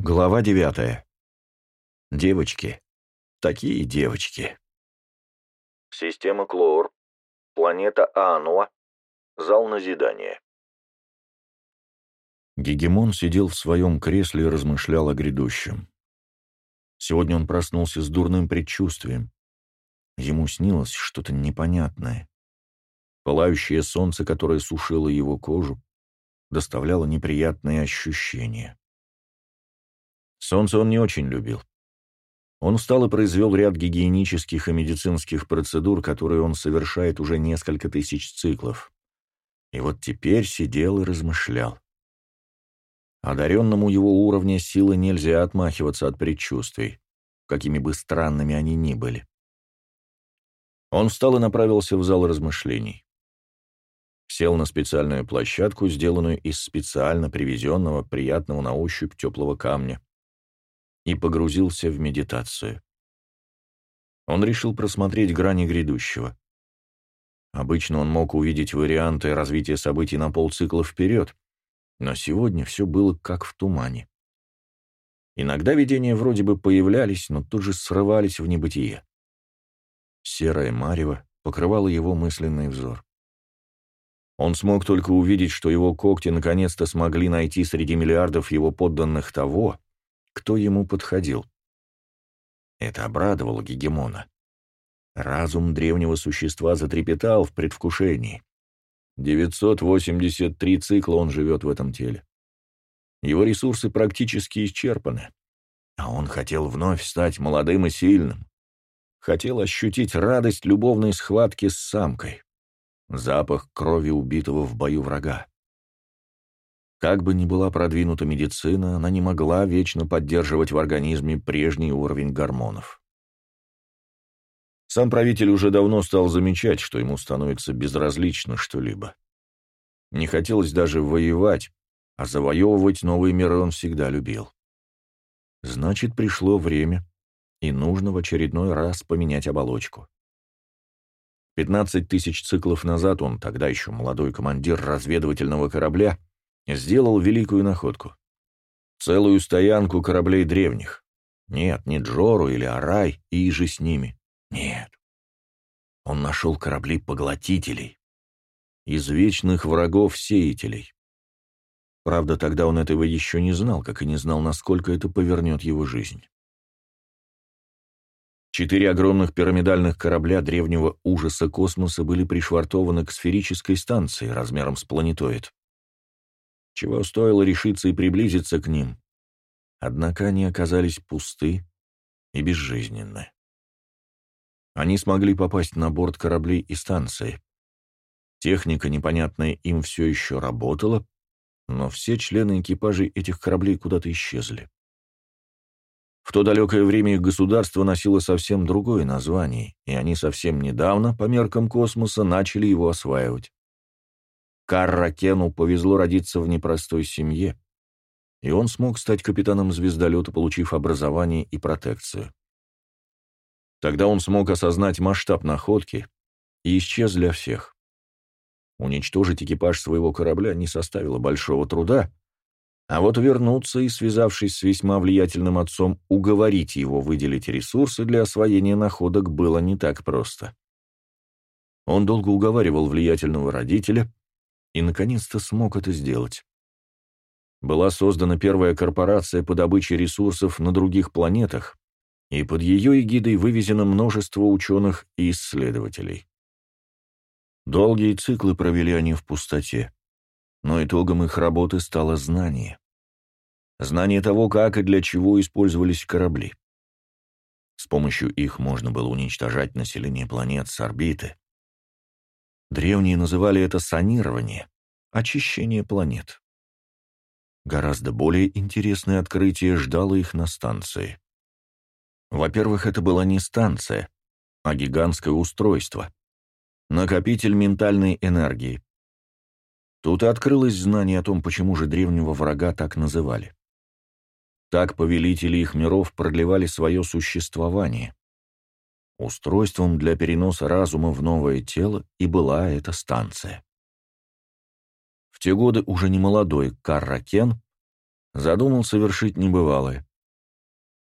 Глава девятая. Девочки. Такие девочки. Система Клоор. Планета Аануа. Зал назидания. Гегемон сидел в своем кресле и размышлял о грядущем. Сегодня он проснулся с дурным предчувствием. Ему снилось что-то непонятное. Пылающее солнце, которое сушило его кожу, доставляло неприятные ощущения. Солнце он не очень любил. Он устал и произвел ряд гигиенических и медицинских процедур, которые он совершает уже несколько тысяч циклов. И вот теперь сидел и размышлял. Одаренному его уровня силы нельзя отмахиваться от предчувствий, какими бы странными они ни были. Он встал и направился в зал размышлений. Сел на специальную площадку, сделанную из специально привезенного, приятного на ощупь теплого камня и погрузился в медитацию. Он решил просмотреть грани грядущего. Обычно он мог увидеть варианты развития событий на полцикла вперед, но сегодня все было как в тумане. Иногда видения вроде бы появлялись, но тут же срывались в небытие. Серое марево покрывало его мысленный взор. Он смог только увидеть, что его когти наконец-то смогли найти среди миллиардов его подданных того, кто ему подходил. Это обрадовало Гегемона. Разум древнего существа затрепетал в предвкушении. 983 цикла он живет в этом теле. Его ресурсы практически исчерпаны. А он хотел вновь стать молодым и сильным. Хотел ощутить радость любовной схватки с самкой. Запах крови убитого в бою врага. Как бы ни была продвинута медицина, она не могла вечно поддерживать в организме прежний уровень гормонов. Сам правитель уже давно стал замечать, что ему становится безразлично что-либо. Не хотелось даже воевать, а завоевывать новые миры он всегда любил. Значит, пришло время, и нужно в очередной раз поменять оболочку. Пятнадцать тысяч циклов назад он, тогда еще молодой командир разведывательного корабля, сделал великую находку. Целую стоянку кораблей древних. Нет, не Джору или Арай и же с ними. Нет. Он нашел корабли-поглотителей. Из вечных врагов-сеятелей. Правда, тогда он этого еще не знал, как и не знал, насколько это повернет его жизнь. Четыре огромных пирамидальных корабля древнего ужаса космоса были пришвартованы к сферической станции размером с планетоид чего стоило решиться и приблизиться к ним. Однако они оказались пусты и безжизненны. Они смогли попасть на борт кораблей и станции. Техника, непонятная им, все еще работала, но все члены экипажей этих кораблей куда-то исчезли. В то далекое время их государство носило совсем другое название, и они совсем недавно, по меркам космоса, начали его осваивать. Карра Кену повезло родиться в непростой семье, и он смог стать капитаном звездолета, получив образование и протекцию. Тогда он смог осознать масштаб находки и исчез для всех. Уничтожить экипаж своего корабля не составило большого труда, а вот вернуться и, связавшись с весьма влиятельным отцом, уговорить его выделить ресурсы для освоения находок было не так просто. Он долго уговаривал влиятельного родителя, и, наконец-то, смог это сделать. Была создана первая корпорация по добыче ресурсов на других планетах, и под ее эгидой вывезено множество ученых и исследователей. Долгие циклы провели они в пустоте, но итогом их работы стало знание. Знание того, как и для чего использовались корабли. С помощью их можно было уничтожать население планет с орбиты, Древние называли это санирование, очищение планет. Гораздо более интересное открытие ждало их на станции. Во-первых, это была не станция, а гигантское устройство. Накопитель ментальной энергии. Тут и открылось знание о том, почему же древнего врага так называли. Так повелители их миров продлевали свое существование. Устройством для переноса разума в новое тело и была эта станция. В те годы уже не молодой Карракен задумал совершить небывалое.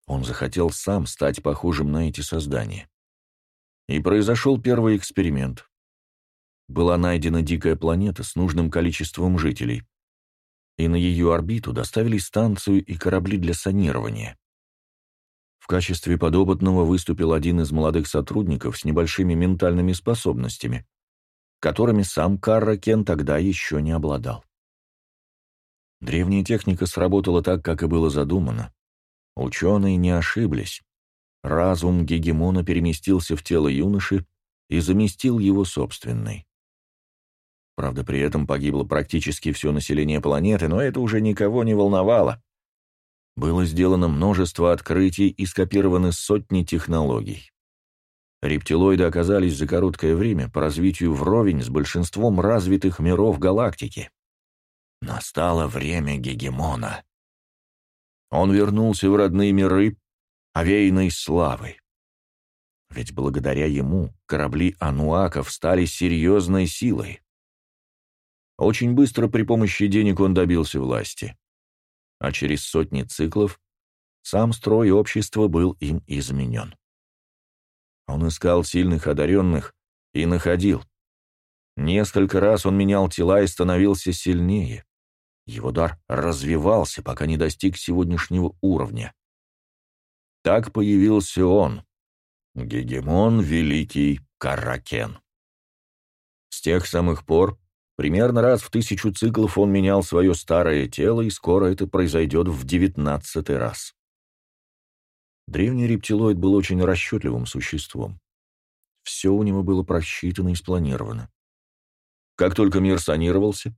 Он захотел сам стать похожим на эти создания. И произошел первый эксперимент. Была найдена дикая планета с нужным количеством жителей, и на ее орбиту доставили станцию и корабли для санирования. В качестве подопытного выступил один из молодых сотрудников с небольшими ментальными способностями, которыми сам Карра Кен тогда еще не обладал. Древняя техника сработала так, как и было задумано. Ученые не ошиблись. Разум Гегемона переместился в тело юноши и заместил его собственный. Правда, при этом погибло практически все население планеты, но это уже никого не волновало. Было сделано множество открытий и скопированы сотни технологий. Рептилоиды оказались за короткое время по развитию вровень с большинством развитых миров галактики. Настало время гегемона. Он вернулся в родные миры, овеянной славой. Ведь благодаря ему корабли ануаков стали серьезной силой. Очень быстро при помощи денег он добился власти. А через сотни циклов сам строй общества был им изменен. Он искал сильных одаренных и находил. Несколько раз он менял тела и становился сильнее. Его дар развивался, пока не достиг сегодняшнего уровня. Так появился он, Гегемон Великий Каракен. С тех самых пор, примерно раз в тысячу циклов он менял свое старое тело, и скоро это произойдет в девятнадцатый раз. Древний рептилоид был очень расчетливым существом. Все у него было просчитано и спланировано. Как только мир санировался,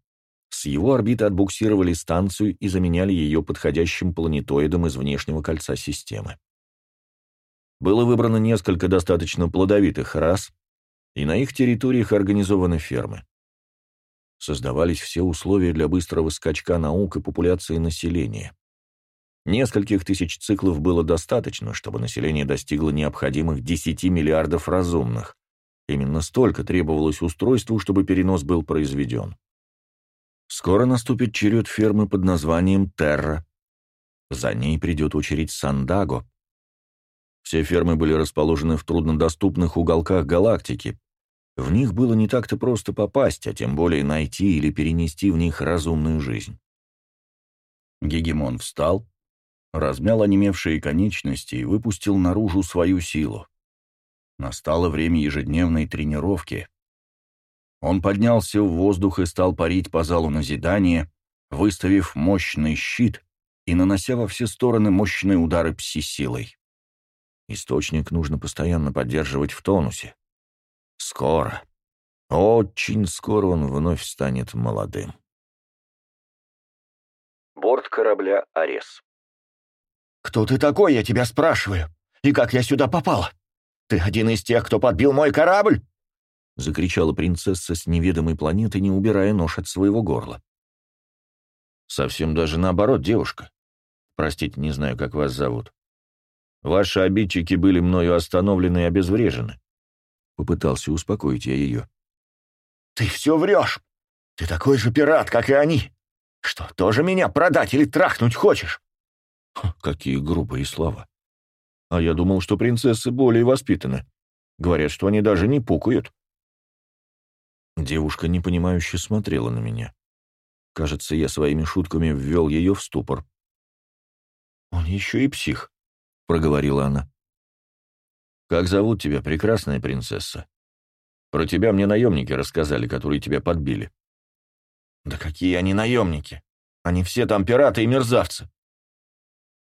с его орбиты отбуксировали станцию и заменяли ее подходящим планетоидом из внешнего кольца системы. Было выбрано несколько достаточно плодовитых рас, и на их территориях организованы фермы. Создавались все условия для быстрого скачка наук и популяции населения. Нескольких тысяч циклов было достаточно, чтобы население достигло необходимых 10 миллиардов разумных. Именно столько требовалось устройству, чтобы перенос был произведен. Скоро наступит черед фермы под названием Терра. За ней придет очередь Сандаго. Все фермы были расположены в труднодоступных уголках галактики. В них было не так-то просто попасть, а тем более найти или перенести в них разумную жизнь. Гегемон встал, размял онемевшие конечности и выпустил наружу свою силу. Настало время ежедневной тренировки. Он поднялся в воздух и стал парить по залу назидания, выставив мощный щит и нанося во все стороны мощные удары пси-силой. Источник нужно постоянно поддерживать в тонусе. Скоро, очень скоро он вновь станет молодым. Борт корабля «Арес». «Кто ты такой, я тебя спрашиваю? И как я сюда попал? Ты один из тех, кто подбил мой корабль?» — закричала принцесса с неведомой планеты, не убирая нож от своего горла. «Совсем даже наоборот, девушка. Простите, не знаю, как вас зовут. Ваши обидчики были мною остановлены и обезврежены». Попытался успокоить я ее. «Ты все врешь! Ты такой же пират, как и они! Что, тоже меня продать или трахнуть хочешь?» Какие грубые слова. А я думал, что принцессы более воспитаны. Говорят, что они даже не пукают. Девушка непонимающе смотрела на меня. Кажется, я своими шутками ввел ее в ступор. «Он еще и псих», — проговорила она. «Как зовут тебя, прекрасная принцесса? Про тебя мне наемники рассказали, которые тебя подбили». «Да какие они наемники? Они все там пираты и мерзавцы».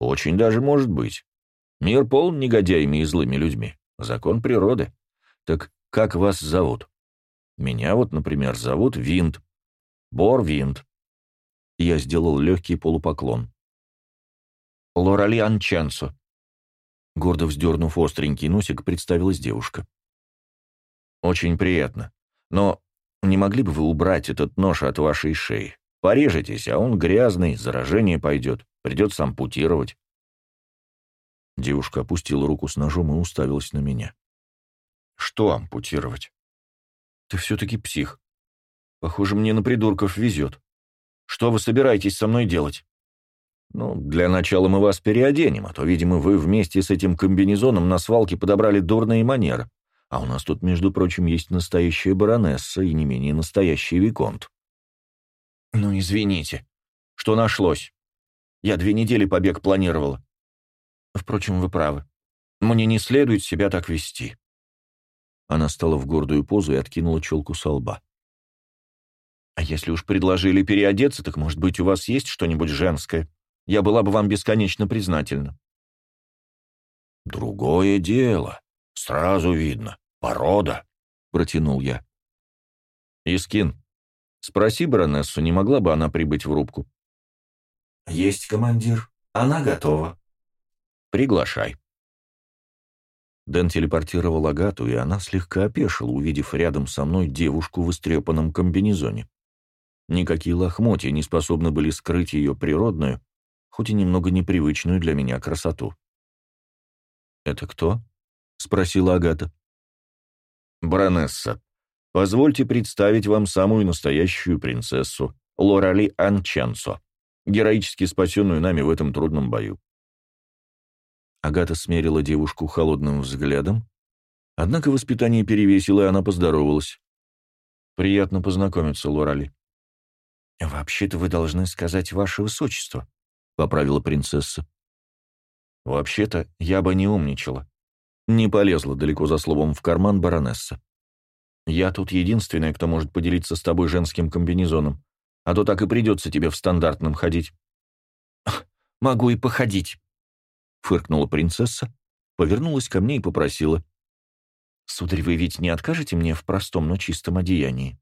«Очень даже может быть. Мир полон негодяями и злыми людьми. Закон природы. Так как вас зовут?» Меня вот, например, зовут Винт. Бор Винт. Я сделал легкий полупоклон. Лоралиан Ченсо. Гордо вздернув остренький носик, представилась девушка. «Очень приятно. Но не могли бы вы убрать этот нож от вашей шеи? Порежетесь, а он грязный, заражение пойдет. Придется ампутировать». Девушка опустила руку с ножом и уставилась на меня. «Что ампутировать?» Ты все-таки псих. Похоже, мне на придурков везет. Что вы собираетесь со мной делать? «Ну, для начала мы вас переоденем, а то, видимо, вы вместе с этим комбинезоном на свалке подобрали дурные манеры. А у нас тут, между прочим, есть настоящая баронесса и не менее настоящий виконт». «Ну, извините. Что нашлось? Я две недели побег планировала. Впрочем, вы правы. Мне не следует себя так вести». Она стала в гордую позу и откинула челку со лба. «А если уж предложили переодеться, так, может быть, у вас есть что-нибудь женское? Я была бы вам бесконечно признательна». «Другое дело. Сразу видно. Порода», — протянул я. «Искин, спроси баронессу, не могла бы она прибыть в рубку?» «Есть, командир. Она готова». «Приглашай». Дэн телепортировал Агату, и она слегка опешила, увидев рядом со мной девушку в истрепанном комбинезоне. Никакие лохмотья не способны были скрыть ее природную, хоть и немного непривычную для меня красоту. «Это кто?» — спросила Агата. «Баронесса, позвольте представить вам самую настоящую принцессу, Лорали Анчансо, героически спасенную нами в этом трудном бою. Агата смерила девушку холодным взглядом, однако воспитание перевесило, и она поздоровалась. «Приятно познакомиться, Лорали». «Вообще-то вы должны сказать ваше высочество», — поправила принцесса. «Вообще-то я бы не умничала. Не полезла далеко за словом в карман баронесса. Я тут единственная, кто может поделиться с тобой женским комбинезоном, а то так и придется тебе в стандартном ходить». «Могу и походить», — фыркнула принцесса, повернулась ко мне и попросила. «Сударь, вы ведь не откажете мне в простом, но чистом одеянии?»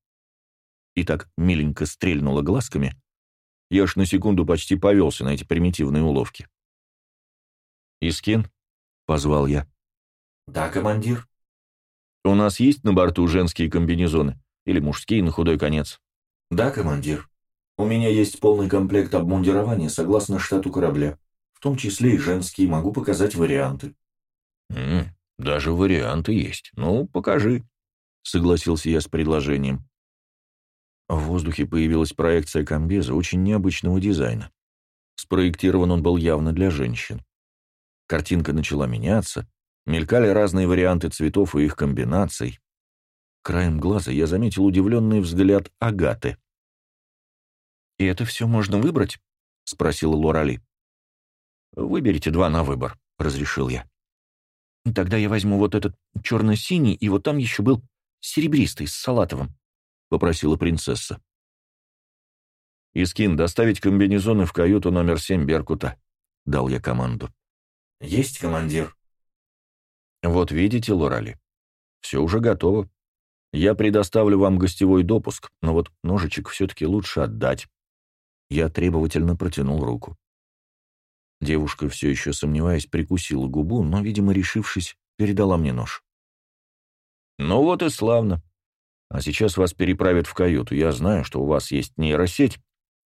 И так миленько стрельнула глазками. Я аж на секунду почти повелся на эти примитивные уловки. «Искин?» — позвал я. «Да, командир». «У нас есть на борту женские комбинезоны? Или мужские на худой конец?» «Да, командир. У меня есть полный комплект обмундирования согласно штату корабля в том числе и женские, могу показать варианты». «М -м, «Даже варианты есть. Ну, покажи», — согласился я с предложением. В воздухе появилась проекция комбеза очень необычного дизайна. Спроектирован он был явно для женщин. Картинка начала меняться, мелькали разные варианты цветов и их комбинаций. Краем глаза я заметил удивленный взгляд Агаты. «И это все можно выбрать?» — спросила Лорали. «Выберите два на выбор», — разрешил я. «Тогда я возьму вот этот черно-синий, и вот там еще был серебристый с салатовым», — попросила принцесса. «Искин, доставить комбинезоны в каюту номер семь Беркута», — дал я команду. «Есть, командир». «Вот видите, Лорали, все уже готово. Я предоставлю вам гостевой допуск, но вот ножичек все-таки лучше отдать». Я требовательно протянул руку. Девушка, все еще сомневаясь, прикусила губу, но, видимо, решившись, передала мне нож. «Ну вот и славно. А сейчас вас переправят в каюту. Я знаю, что у вас есть нейросеть,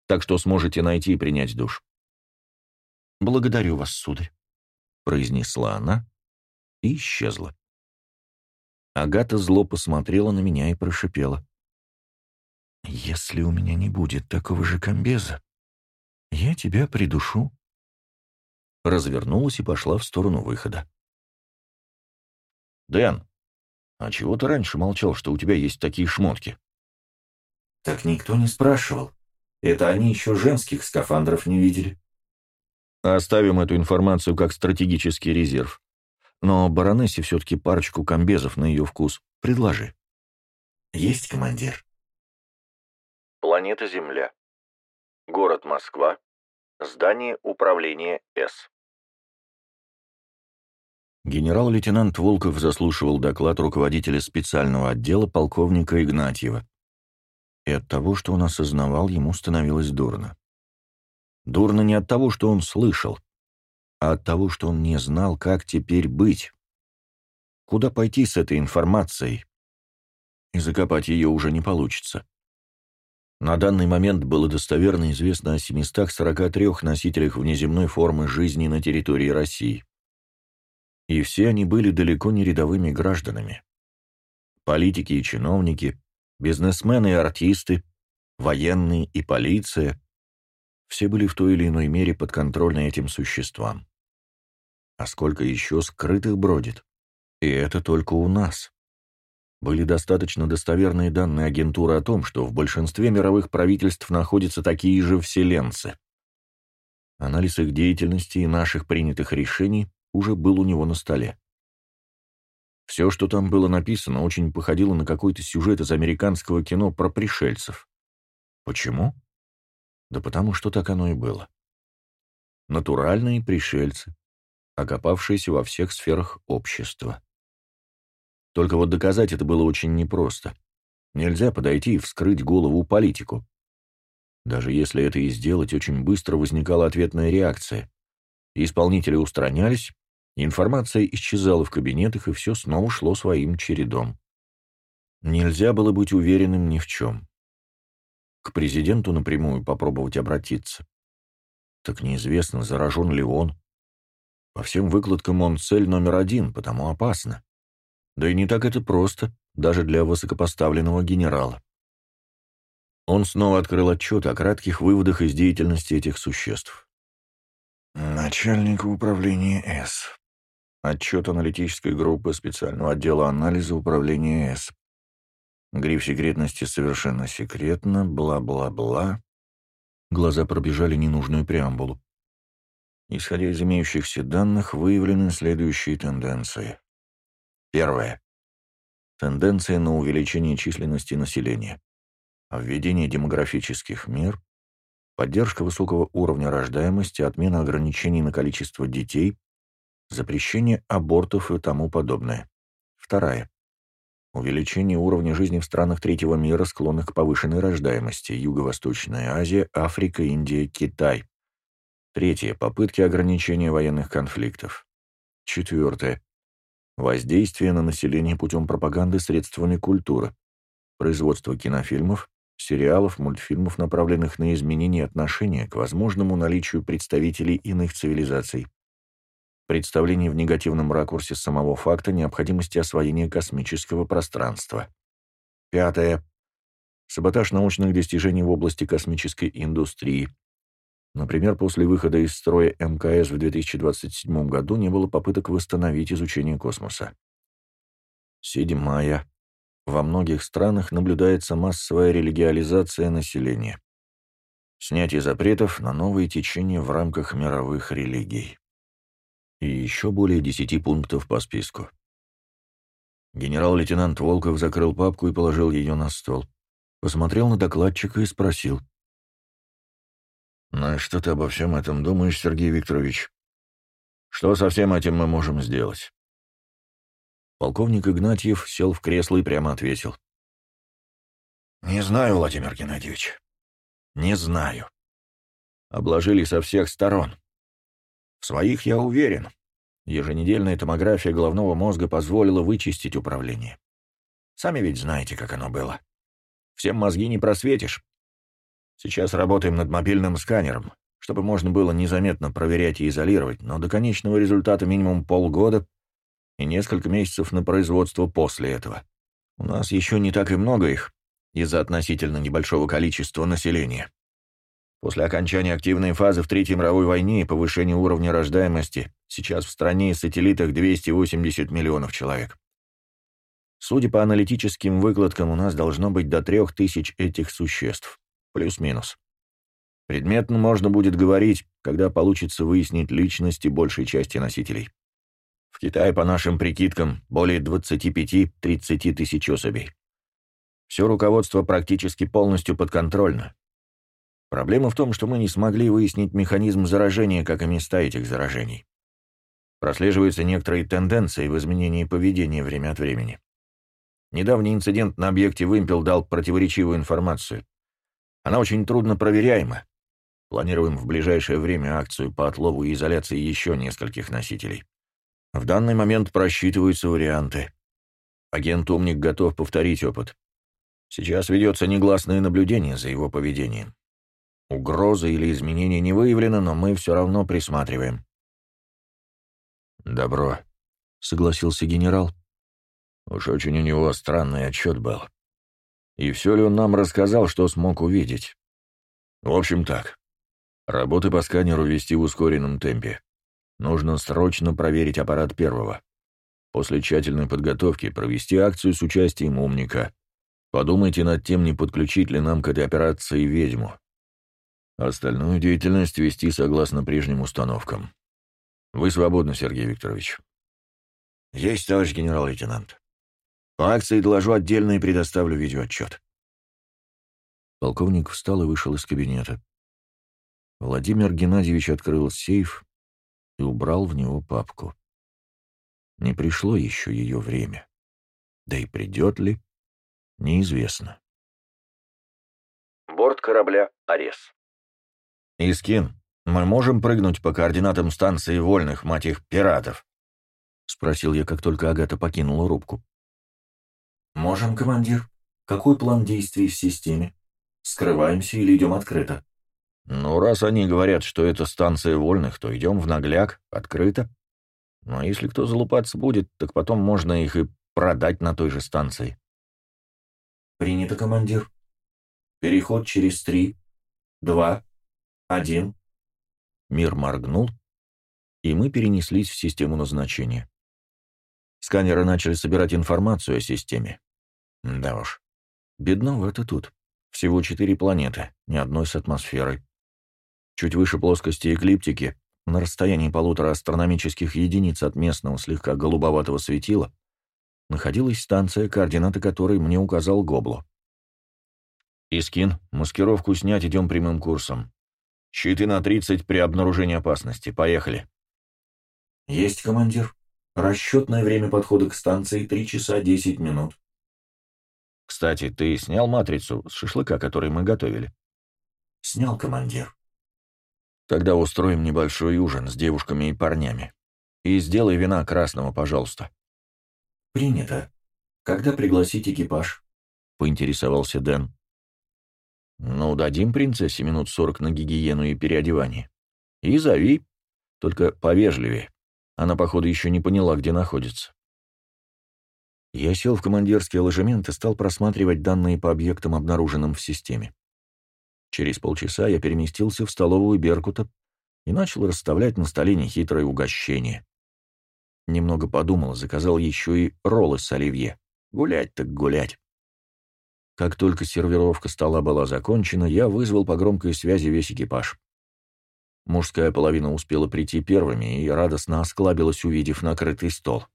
так что сможете найти и принять душ». «Благодарю вас, сударь», — произнесла она и исчезла. Агата зло посмотрела на меня и прошипела. «Если у меня не будет такого же комбеза, я тебя придушу» развернулась и пошла в сторону выхода. «Дэн, а чего ты раньше молчал, что у тебя есть такие шмотки?» «Так никто не спрашивал. Это они еще женских скафандров не видели». «Оставим эту информацию как стратегический резерв. Но баронессе все-таки парочку комбезов на ее вкус. Предложи». «Есть, командир». Планета Земля. Город Москва. Здание управления С. Генерал-лейтенант Волков заслушивал доклад руководителя специального отдела полковника Игнатьева. И от того, что он осознавал, ему становилось дурно. Дурно не от того, что он слышал, а от того, что он не знал, как теперь быть. Куда пойти с этой информацией? И закопать ее уже не получится. На данный момент было достоверно известно о 743 носителях внеземной формы жизни на территории России. И все они были далеко не рядовыми гражданами. Политики и чиновники, бизнесмены и артисты, военные и полиция все были в той или иной мере подконтрольны этим существам. А сколько еще скрытых бродит? И это только у нас. Были достаточно достоверные данные агентуры о том, что в большинстве мировых правительств находятся такие же вселенцы. Анализ их деятельности и наших принятых решений уже был у него на столе. Все, что там было написано, очень походило на какой-то сюжет из американского кино про пришельцев. Почему? Да потому что так оно и было. Натуральные пришельцы, окопавшиеся во всех сферах общества. Только вот доказать это было очень непросто. Нельзя подойти и вскрыть голову политику. Даже если это и сделать, очень быстро возникала ответная реакция. Исполнители устранялись, информация исчезала в кабинетах, и все снова шло своим чередом. Нельзя было быть уверенным ни в чем. К президенту напрямую попробовать обратиться. Так неизвестно, заражен ли он. По всем выкладкам он цель номер один, потому опасно. Да и не так это просто, даже для высокопоставленного генерала. Он снова открыл отчет о кратких выводах из деятельности этих существ. Начальник управления С. Отчет аналитической группы специального отдела анализа управления С. Гриф секретности совершенно секретно, бла-бла-бла. Глаза пробежали ненужную преамбулу. Исходя из имеющихся данных, выявлены следующие тенденции. Первое. Тенденция на увеличение численности населения введение демографических мер, поддержка высокого уровня рождаемости, отмена ограничений на количество детей, запрещение абортов и тому подобное. Вторая. Увеличение уровня жизни в странах третьего мира, склонных к повышенной рождаемости, Юго-Восточная Азия, Африка, Индия, Китай. Третье. Попытки ограничения военных конфликтов. Четвертое. Воздействие на население путем пропаганды средствами культуры. Производство кинофильмов, сериалов, мультфильмов, направленных на изменение отношения к возможному наличию представителей иных цивилизаций, представление в негативном ракурсе самого факта необходимости освоения космического пространства. Пятое. Саботаж научных достижений в области космической индустрии. Например, после выхода из строя МКС в 2027 году не было попыток восстановить изучение космоса. Седьмая. Во многих странах наблюдается массовая религиализация населения. Снятие запретов на новые течения в рамках мировых религий. И еще более десяти пунктов по списку. Генерал-лейтенант Волков закрыл папку и положил ее на стол. Посмотрел на докладчика и спросил. «Ну что ты обо всем этом думаешь, Сергей Викторович? Что со всем этим мы можем сделать?» Полковник Игнатьев сел в кресло и прямо ответил. «Не знаю, Владимир Геннадьевич. Не знаю. Обложили со всех сторон. В своих я уверен. Еженедельная томография головного мозга позволила вычистить управление. Сами ведь знаете, как оно было. Всем мозги не просветишь. Сейчас работаем над мобильным сканером, чтобы можно было незаметно проверять и изолировать, но до конечного результата минимум полгода — и несколько месяцев на производство после этого. У нас еще не так и много их, из-за относительно небольшого количества населения. После окончания активной фазы в Третьей мировой войне и повышения уровня рождаемости сейчас в стране и сателлитах 280 миллионов человек. Судя по аналитическим выкладкам, у нас должно быть до трех тысяч этих существ, плюс-минус. Предметно можно будет говорить, когда получится выяснить личности большей части носителей. В Китае, по нашим прикидкам, более 25-30 тысяч особей. Все руководство практически полностью подконтрольно. Проблема в том, что мы не смогли выяснить механизм заражения, как и места этих заражений. Прослеживаются некоторые тенденции в изменении поведения время от времени. Недавний инцидент на объекте «Вымпел» дал противоречивую информацию. Она очень трудно проверяема. Планируем в ближайшее время акцию по отлову и изоляции еще нескольких носителей. В данный момент просчитываются варианты. Агент-умник готов повторить опыт. Сейчас ведется негласное наблюдение за его поведением. Угрозы или изменения не выявлено, но мы все равно присматриваем. «Добро», — согласился генерал. Уж очень у него странный отчет был. И все ли он нам рассказал, что смог увидеть? В общем так. Работы по сканеру вести в ускоренном темпе. Нужно срочно проверить аппарат первого. После тщательной подготовки провести акцию с участием умника. Подумайте над тем, не подключить ли нам к этой операции ведьму. Остальную деятельность вести согласно прежним установкам. Вы свободны, Сергей Викторович. Есть, товарищ генерал-лейтенант. По акции доложу отдельно и предоставлю видеоотчет. Полковник встал и вышел из кабинета. Владимир Геннадьевич открыл сейф и убрал в него папку. Не пришло еще ее время. Да и придет ли, неизвестно. Борт корабля «Арес». «Искин, мы можем прыгнуть по координатам станции вольных, мать их, пиратов?» — спросил я, как только Агата покинула рубку. «Можем, командир. Какой план действий в системе? Скрываемся или идем открыто?» «Ну, раз они говорят, что это станция вольных, то идем в нагляк, открыто. А если кто залупаться будет, так потом можно их и продать на той же станции». «Принято, командир. Переход через три, два, один». Мир моргнул, и мы перенеслись в систему назначения. Сканеры начали собирать информацию о системе. Да уж, бедновато тут. Всего четыре планеты, ни одной с атмосферой. Чуть выше плоскости эклиптики, на расстоянии полутора астрономических единиц от местного слегка голубоватого светила, находилась станция, координаты которой мне указал Гобло. «Искин, маскировку снять, идем прямым курсом. Щиты на 30 при обнаружении опасности. Поехали». «Есть, командир. Расчетное время подхода к станции — 3 часа 10 минут». «Кстати, ты снял матрицу с шашлыка, который мы готовили?» «Снял, командир». «Тогда устроим небольшой ужин с девушками и парнями. И сделай вина красного, пожалуйста». «Принято. Когда пригласить экипаж?» — поинтересовался Дэн. «Ну, дадим принцессе минут сорок на гигиену и переодевание. И зови, только повежливее. Она, походу, еще не поняла, где находится». Я сел в командирский ложемент и стал просматривать данные по объектам, обнаруженным в системе. Через полчаса я переместился в столовую Беркута и начал расставлять на столе нехитрое угощение. Немного подумал, заказал еще и роллы с оливье. Гулять так гулять. Как только сервировка стола была закончена, я вызвал по громкой связи весь экипаж. Мужская половина успела прийти первыми и радостно осклабилась, увидев накрытый стол.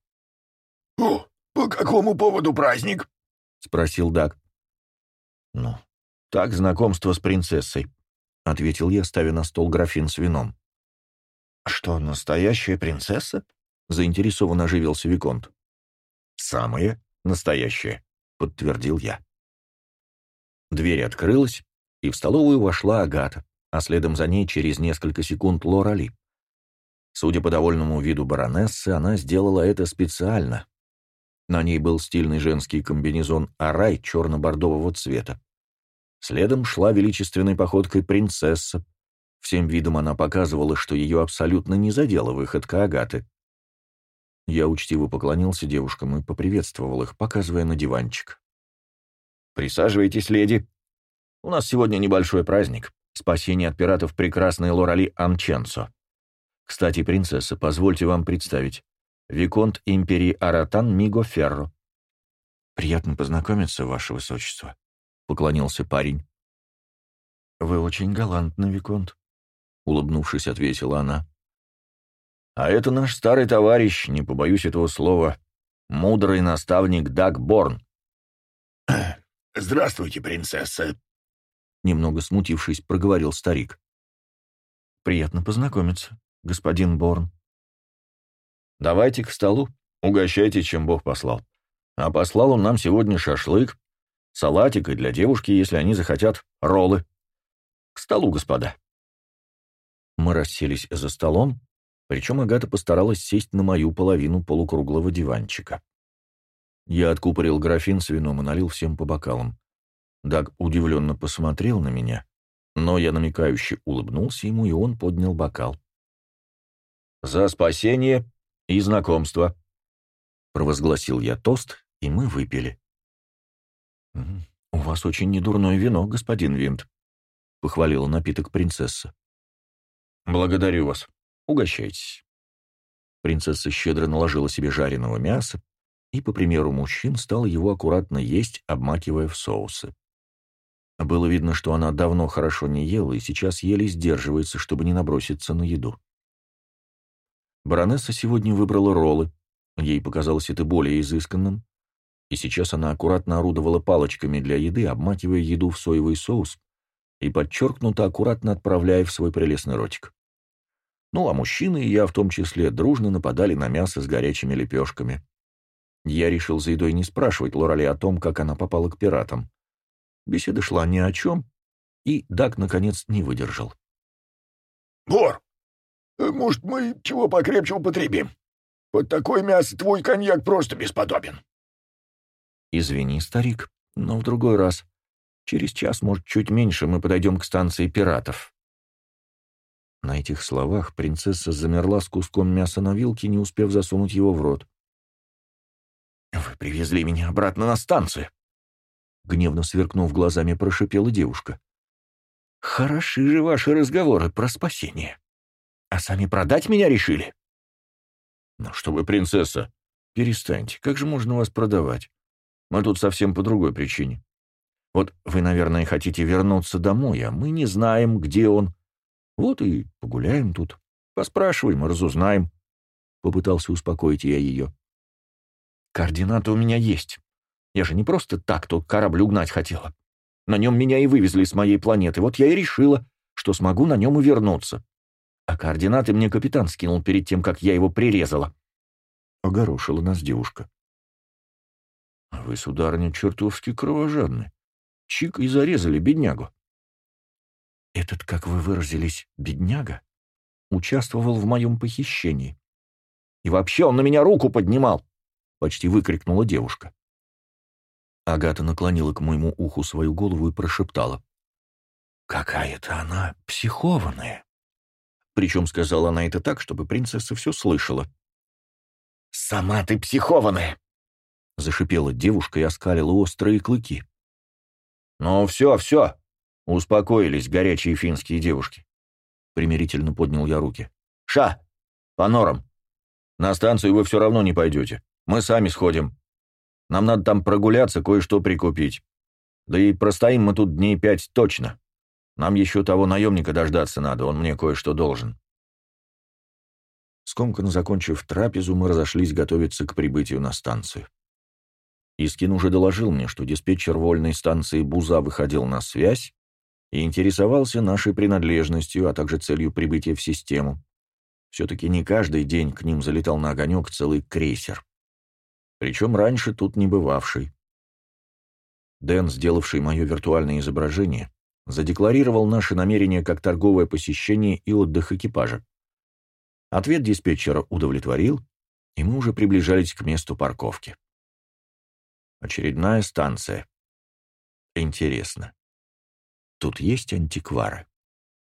«О, по какому поводу праздник?» — спросил Даг. «Ну, так знакомство с принцессой», — ответил я, ставя на стол графин с вином. «Что, настоящая принцесса?» — заинтересованно оживился Виконт. «Самая настоящая», — подтвердил я. Дверь открылась, и в столовую вошла Агата, а следом за ней через несколько секунд Лорали. Судя по довольному виду баронессы, она сделала это специально. На ней был стильный женский комбинезон арай черно-бордового цвета. Следом шла величественной походкой принцесса. Всем видом она показывала, что ее абсолютно не задела выходка Агаты. Я учтиво поклонился девушкам и поприветствовал их, показывая на диванчик. «Присаживайтесь, леди. У нас сегодня небольшой праздник. Спасение от пиратов прекрасной Лорали Анченцо. Кстати, принцесса, позвольте вам представить. Виконт Империи Аратан Миго Ферро». «Приятно познакомиться, ваше высочество», — поклонился парень. «Вы очень галантны, Виконт», — улыбнувшись, ответила она. «А это наш старый товарищ, не побоюсь этого слова, мудрый наставник Даг Борн». «Здравствуйте, принцесса», — немного смутившись, проговорил старик. «Приятно познакомиться, господин Борн». «Давайте к столу, угощайте, чем Бог послал. А послал он нам сегодня шашлык, салатик и для девушки, если они захотят, роллы. К столу, господа». Мы расселись за столом, причем Агата постаралась сесть на мою половину полукруглого диванчика. Я откупорил графин с вином и налил всем по бокалам. Даг удивленно посмотрел на меня, но я намекающе улыбнулся ему, и он поднял бокал. «За спасение и знакомство!» Провозгласил я тост, и мы выпили. «У вас очень недурное вино, господин Винт», — похвалила напиток принцесса. Благодарю вас. Угощайтесь. Принцесса щедро наложила себе жареного мяса и, по примеру мужчин, стала его аккуратно есть, обмакивая в соусы. Было видно, что она давно хорошо не ела и сейчас еле сдерживается, чтобы не наброситься на еду. Баронесса сегодня выбрала роллы, ей показалось это более изысканным, и сейчас она аккуратно орудовала палочками для еды, обмакивая еду в соевый соус и подчеркнуто аккуратно отправляя в свой прелестный ротик. Ну, а мужчины, и я в том числе, дружно нападали на мясо с горячими лепешками. Я решил за едой не спрашивать Лорали о том, как она попала к пиратам. Беседа шла ни о чем, и Дак, наконец, не выдержал. «Бор, э, может, мы чего покрепче употребим? Под такое мясо твой коньяк просто бесподобен». «Извини, старик, но в другой раз. Через час, может, чуть меньше, мы подойдем к станции пиратов». На этих словах принцесса замерла с куском мяса на вилке, не успев засунуть его в рот. «Вы привезли меня обратно на станцию!» Гневно сверкнув глазами, прошипела девушка. «Хороши же ваши разговоры про спасение. А сами продать меня решили?» «Ну что вы, принцесса, перестаньте. Как же можно вас продавать? Мы тут совсем по другой причине. Вот вы, наверное, хотите вернуться домой, а мы не знаем, где он. Вот и погуляем тут. Поспрашиваем, разузнаем». Попытался успокоить я ее. «Координаты у меня есть. Я же не просто так тот корабль угнать хотела. На нем меня и вывезли с моей планеты. Вот я и решила, что смогу на нем и вернуться. А координаты мне капитан скинул перед тем, как я его прирезала. Огорошила нас девушка. Вы, сударыня, чертовски кровожадны. Чик и зарезали беднягу. Этот, как вы выразились, бедняга, участвовал в моем похищении. И вообще он на меня руку поднимал, — почти выкрикнула девушка. Агата наклонила к моему уху свою голову и прошептала. «Какая-то она психованная». Причем сказала она это так, чтобы принцесса все слышала. «Сама ты психованная!» — зашипела девушка и оскалила острые клыки. «Ну все, все!» — успокоились горячие финские девушки. Примирительно поднял я руки. «Ша! По норам! На станцию вы все равно не пойдете. Мы сами сходим. Нам надо там прогуляться, кое-что прикупить. Да и простоим мы тут дней пять точно. Нам еще того наемника дождаться надо, он мне кое-что должен». Скомканно закончив трапезу, мы разошлись готовиться к прибытию на станцию. Искин уже доложил мне, что диспетчер вольной станции Буза выходил на связь и интересовался нашей принадлежностью, а также целью прибытия в систему. Все-таки не каждый день к ним залетал на огонек целый крейсер причем раньше тут не бывавший. Дэн, сделавший мое виртуальное изображение, задекларировал наши намерения как торговое посещение и отдых экипажа. Ответ диспетчера удовлетворил, и мы уже приближались к месту парковки. Очередная станция. Интересно. Тут есть антиквары?